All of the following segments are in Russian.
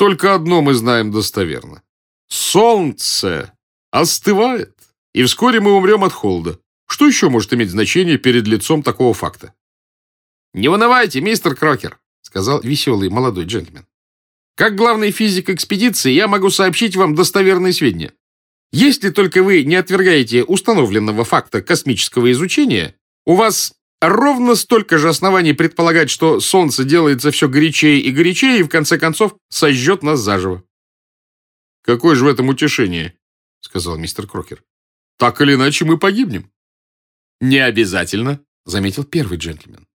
Только одно мы знаем достоверно. Солнце остывает, и вскоре мы умрем от холода. Что еще может иметь значение перед лицом такого факта? «Не унывайте, мистер Крокер», — сказал веселый молодой джентльмен. «Как главный физик экспедиции я могу сообщить вам достоверные сведения. Если только вы не отвергаете установленного факта космического изучения, у вас ровно столько же оснований предполагать, что Солнце делается все горячее и горячее и в конце концов сожжет нас заживо». «Какое же в этом утешение?» — сказал мистер Крокер. «Так или иначе мы погибнем». «Не обязательно», — заметил первый джентльмен.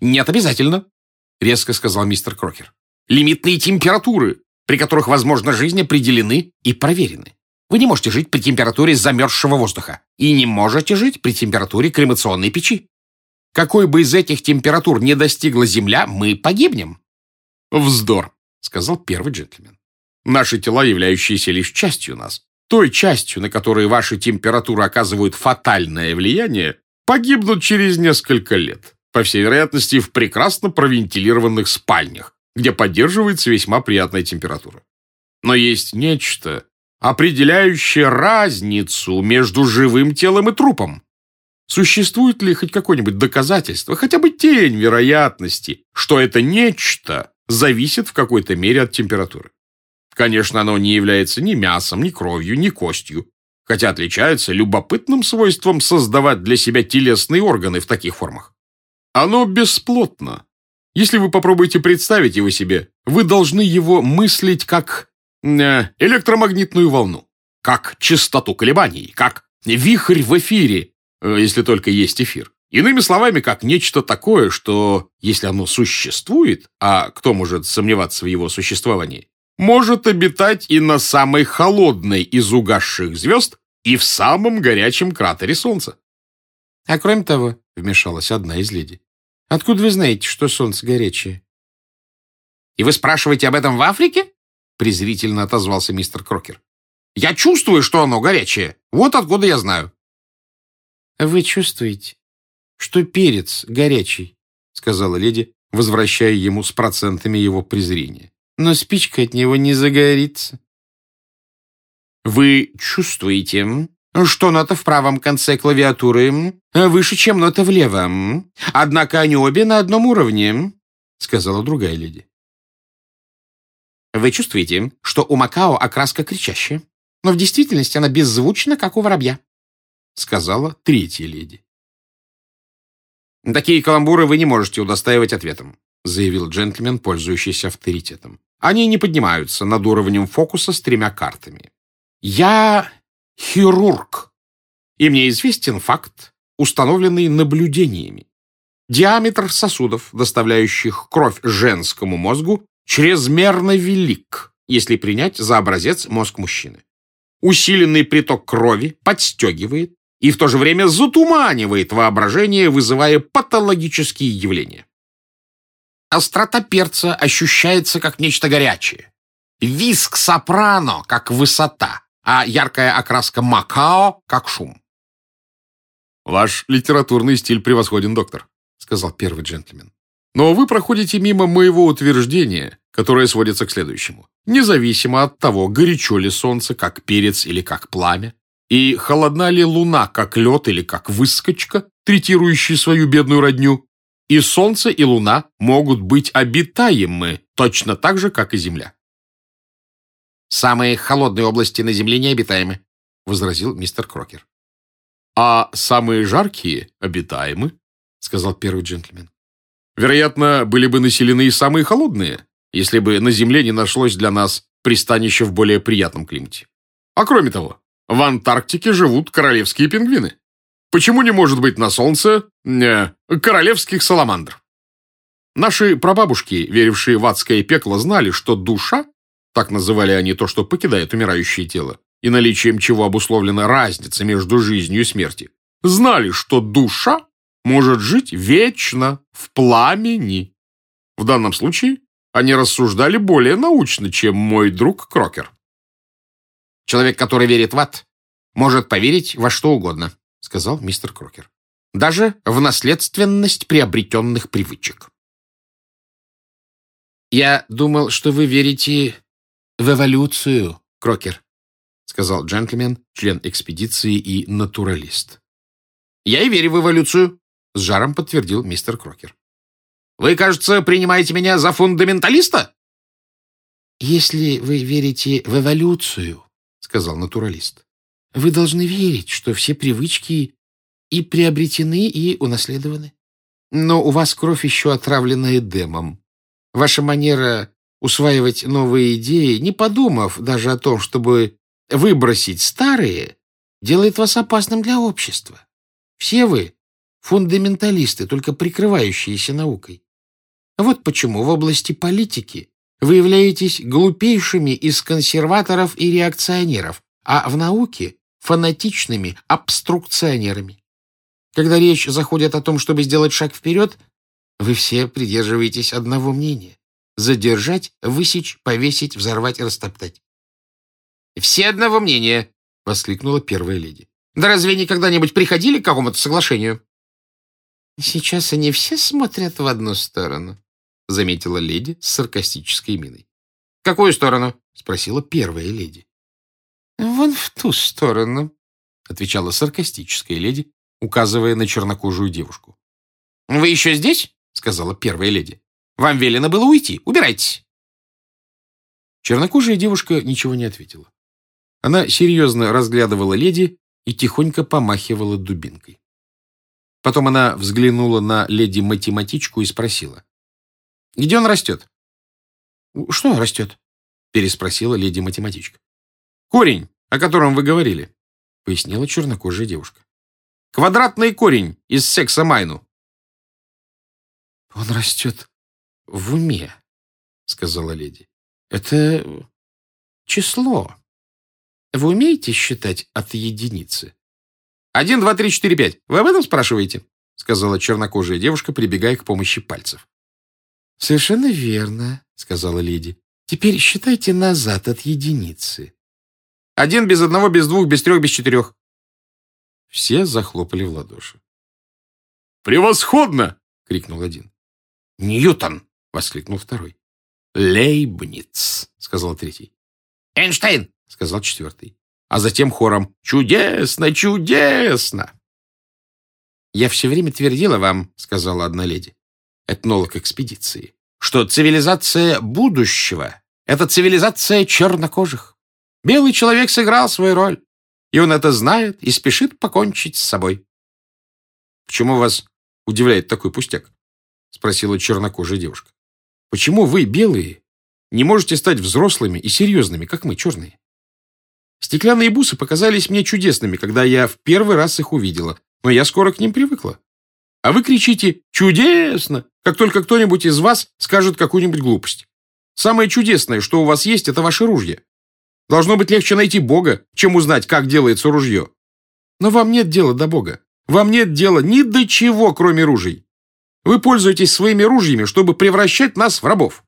«Нет, обязательно», — резко сказал мистер Крокер. «Лимитные температуры, при которых возможно жизнь, определены и проверены. Вы не можете жить при температуре замерзшего воздуха и не можете жить при температуре кремационной печи. Какой бы из этих температур не достигла Земля, мы погибнем». «Вздор», — сказал первый джентльмен. «Наши тела, являющиеся лишь частью нас, той частью, на которой ваши температуры оказывают фатальное влияние, погибнут через несколько лет по всей вероятности, в прекрасно провентилированных спальнях, где поддерживается весьма приятная температура. Но есть нечто, определяющее разницу между живым телом и трупом. Существует ли хоть какое-нибудь доказательство, хотя бы тень вероятности, что это нечто зависит в какой-то мере от температуры? Конечно, оно не является ни мясом, ни кровью, ни костью, хотя отличается любопытным свойством создавать для себя телесные органы в таких формах. Оно бесплотно. Если вы попробуете представить его себе, вы должны его мыслить как э, электромагнитную волну, как частоту колебаний, как вихрь в эфире, если только есть эфир. Иными словами, как нечто такое, что, если оно существует, а кто может сомневаться в его существовании, может обитать и на самой холодной из угасших звезд и в самом горячем кратере Солнца. А кроме того, вмешалась одна из леди, откуда вы знаете, что солнце горячее? И вы спрашиваете об этом в Африке? презрительно отозвался мистер Крокер. Я чувствую, что оно горячее. Вот откуда я знаю. Вы чувствуете, что перец горячий, сказала леди, возвращая ему с процентами его презрения. Но спичка от него не загорится. Вы чувствуете, что нота в правом конце клавиатуры выше, чем нота в левом. Однако они обе на одном уровне», — сказала другая леди. «Вы чувствуете, что у Макао окраска кричащая, но в действительности она беззвучна, как у воробья», — сказала третья леди. «Такие каламбуры вы не можете удостаивать ответом», — заявил джентльмен, пользующийся авторитетом. «Они не поднимаются над уровнем фокуса с тремя картами. Я хирург. И мне известен факт, установленный наблюдениями. Диаметр сосудов, доставляющих кровь женскому мозгу, чрезмерно велик, если принять за образец мозг мужчины. Усиленный приток крови подстегивает и в то же время затуманивает воображение, вызывая патологические явления. Острота перца ощущается как нечто горячее. Виск сопрано, как высота а яркая окраска Макао как шум. «Ваш литературный стиль превосходен, доктор», — сказал первый джентльмен. «Но вы проходите мимо моего утверждения, которое сводится к следующему. Независимо от того, горячо ли солнце, как перец или как пламя, и холодна ли луна, как лед или как выскочка, третирующий свою бедную родню, и солнце, и луна могут быть обитаемы точно так же, как и земля. «Самые холодные области на Земле необитаемы», — возразил мистер Крокер. «А самые жаркие обитаемы», — сказал первый джентльмен. «Вероятно, были бы населены и самые холодные, если бы на Земле не нашлось для нас пристанища в более приятном климате. А кроме того, в Антарктике живут королевские пингвины. Почему не может быть на Солнце э, королевских саламандр? Наши прабабушки, верившие в адское пекло, знали, что душа так называли они то, что покидает умирающее тело, и наличием чего обусловлена разница между жизнью и смертью, знали, что душа может жить вечно в пламени. В данном случае они рассуждали более научно, чем мой друг Крокер. «Человек, который верит в ад, может поверить во что угодно», — сказал мистер Крокер. «Даже в наследственность приобретенных привычек». «Я думал, что вы верите в эволюцию, Крокер», — сказал джентльмен, член экспедиции и натуралист. «Я и верю в эволюцию», — с жаром подтвердил мистер Крокер. «Вы, кажется, принимаете меня за фундаменталиста?» «Если вы верите в эволюцию», — сказал натуралист, «вы должны верить, что все привычки и приобретены, и унаследованы. Но у вас кровь еще отравлена эдемом. Ваша манера усваивать новые идеи, не подумав даже о том, чтобы выбросить старые, делает вас опасным для общества. Все вы фундаменталисты, только прикрывающиеся наукой. Вот почему в области политики вы являетесь глупейшими из консерваторов и реакционеров, а в науке — фанатичными обструкционерами. Когда речь заходит о том, чтобы сделать шаг вперед, вы все придерживаетесь одного мнения — задержать, высечь, повесить, взорвать растоптать. «Все одного мнения!» — воскликнула первая леди. «Да разве они когда-нибудь приходили к какому-то соглашению?» «Сейчас они все смотрят в одну сторону», — заметила леди с саркастической миной. «Какую сторону?» — спросила первая леди. «Вон в ту сторону», — отвечала саркастическая леди, указывая на чернокожую девушку. «Вы еще здесь?» — сказала первая леди. «Вам велено было уйти. Убирайтесь». Чернокожая девушка ничего не ответила. Она серьезно разглядывала леди и тихонько помахивала дубинкой. Потом она взглянула на леди-математичку и спросила. «Где он растет?» «Что растет?» — переспросила леди-математичка. «Корень, о котором вы говорили», — пояснила чернокожая девушка. «Квадратный корень из секса майну». «Он растет в уме», — сказала леди. «Это число. Вы умеете считать от единицы?» «Один, два, три, четыре, пять. Вы об этом спрашиваете?» — сказала чернокожая девушка, прибегая к помощи пальцев. «Совершенно верно», — сказала леди. «Теперь считайте назад от единицы». «Один без одного, без двух, без трех, без четырех». Все захлопали в ладоши. «Превосходно!» — крикнул один. «Ньютон!» — воскликнул второй. «Лейбниц!» — сказал третий. «Эйнштейн!» — сказал четвертый а затем хором «Чудесно! Чудесно!» «Я все время твердила вам, — сказала одна леди, этнолог экспедиции, — что цивилизация будущего — это цивилизация чернокожих. Белый человек сыграл свою роль, и он это знает и спешит покончить с собой». «Почему вас удивляет такой пустяк?» — спросила чернокожая девушка. «Почему вы, белые, не можете стать взрослыми и серьезными, как мы, черные?» Стеклянные бусы показались мне чудесными, когда я в первый раз их увидела, но я скоро к ним привыкла. А вы кричите «Чудесно!», как только кто-нибудь из вас скажет какую-нибудь глупость. Самое чудесное, что у вас есть, это ваше ружье. Должно быть легче найти Бога, чем узнать, как делается ружье. Но вам нет дела до Бога. Вам нет дела ни до чего, кроме ружей. Вы пользуетесь своими ружьями, чтобы превращать нас в рабов.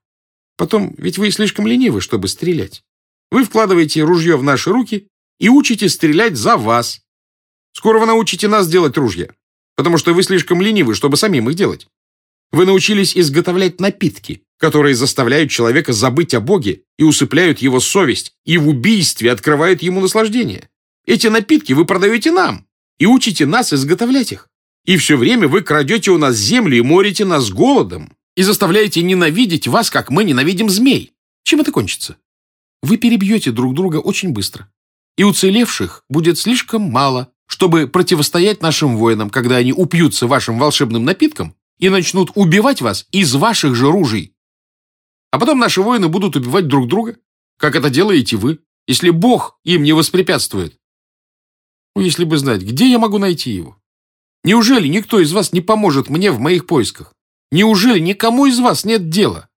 Потом, ведь вы слишком ленивы, чтобы стрелять. Вы вкладываете ружье в наши руки и учите стрелять за вас. Скоро вы научите нас делать ружья, потому что вы слишком ленивы, чтобы самим их делать. Вы научились изготовлять напитки, которые заставляют человека забыть о Боге и усыпляют его совесть, и в убийстве открывают ему наслаждение. Эти напитки вы продаете нам и учите нас изготовлять их. И все время вы крадете у нас землю и морите нас голодом и заставляете ненавидеть вас, как мы ненавидим змей. Чем это кончится? вы перебьете друг друга очень быстро. И уцелевших будет слишком мало, чтобы противостоять нашим воинам, когда они упьются вашим волшебным напитком и начнут убивать вас из ваших же ружей. А потом наши воины будут убивать друг друга, как это делаете вы, если Бог им не воспрепятствует. Ну, если бы знать, где я могу найти его? Неужели никто из вас не поможет мне в моих поисках? Неужели никому из вас нет дела?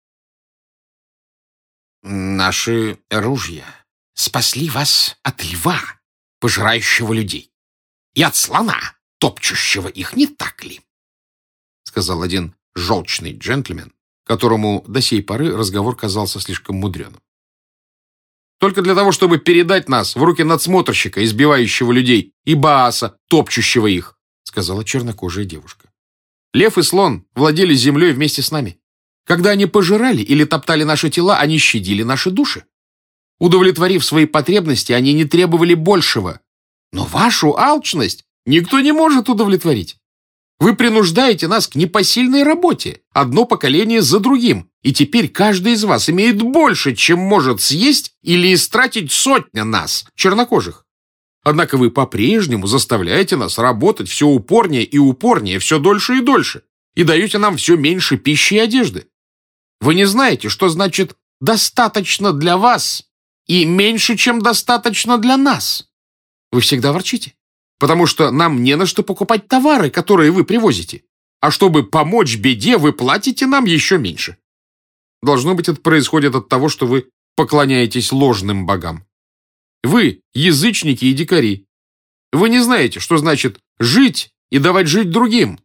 Наши ружья спасли вас от льва, пожирающего людей, и от слона, топчущего их, не так ли? Сказал один желчный джентльмен, которому до сей поры разговор казался слишком мудреным. Только для того, чтобы передать нас в руки надсмотрщика, избивающего людей, и Бааса, топчущего их, сказала чернокожая девушка. Лев и слон владели землей вместе с нами. Когда они пожирали или топтали наши тела, они щадили наши души. Удовлетворив свои потребности, они не требовали большего. Но вашу алчность никто не может удовлетворить. Вы принуждаете нас к непосильной работе, одно поколение за другим, и теперь каждый из вас имеет больше, чем может съесть или истратить сотня нас, чернокожих. Однако вы по-прежнему заставляете нас работать все упорнее и упорнее, все дольше и дольше, и даете нам все меньше пищи и одежды. Вы не знаете, что значит «достаточно для вас» и «меньше, чем достаточно для нас». Вы всегда ворчите потому что нам не на что покупать товары, которые вы привозите. А чтобы помочь беде, вы платите нам еще меньше. Должно быть, это происходит от того, что вы поклоняетесь ложным богам. Вы – язычники и дикари. Вы не знаете, что значит жить и давать жить другим.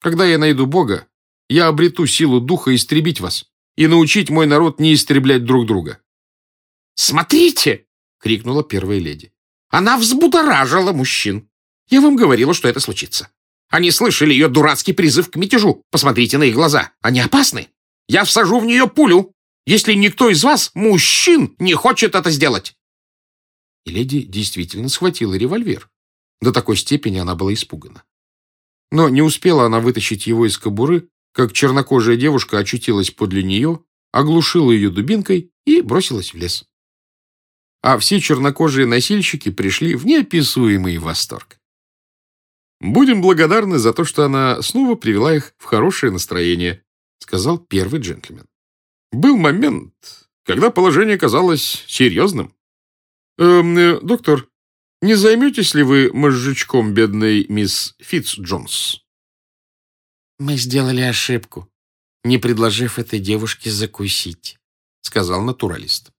Когда я найду Бога, я обрету силу духа истребить вас и научить мой народ не истреблять друг друга. «Смотрите!» — крикнула первая леди. Она взбудоражила мужчин. Я вам говорила, что это случится. Они слышали ее дурацкий призыв к мятежу. Посмотрите на их глаза. Они опасны. Я всажу в нее пулю, если никто из вас, мужчин, не хочет это сделать. И леди действительно схватила револьвер. До такой степени она была испугана. Но не успела она вытащить его из кобуры, как чернокожая девушка очутилась подле нее, оглушила ее дубинкой и бросилась в лес а все чернокожие носильщики пришли в неописуемый восторг. «Будем благодарны за то, что она снова привела их в хорошее настроение», сказал первый джентльмен. «Был момент, когда положение казалось серьезным. Эм, э, доктор, не займетесь ли вы мозжечком бедной мисс Фитц-Джонс?» «Мы сделали ошибку, не предложив этой девушке закусить», сказал натуралист.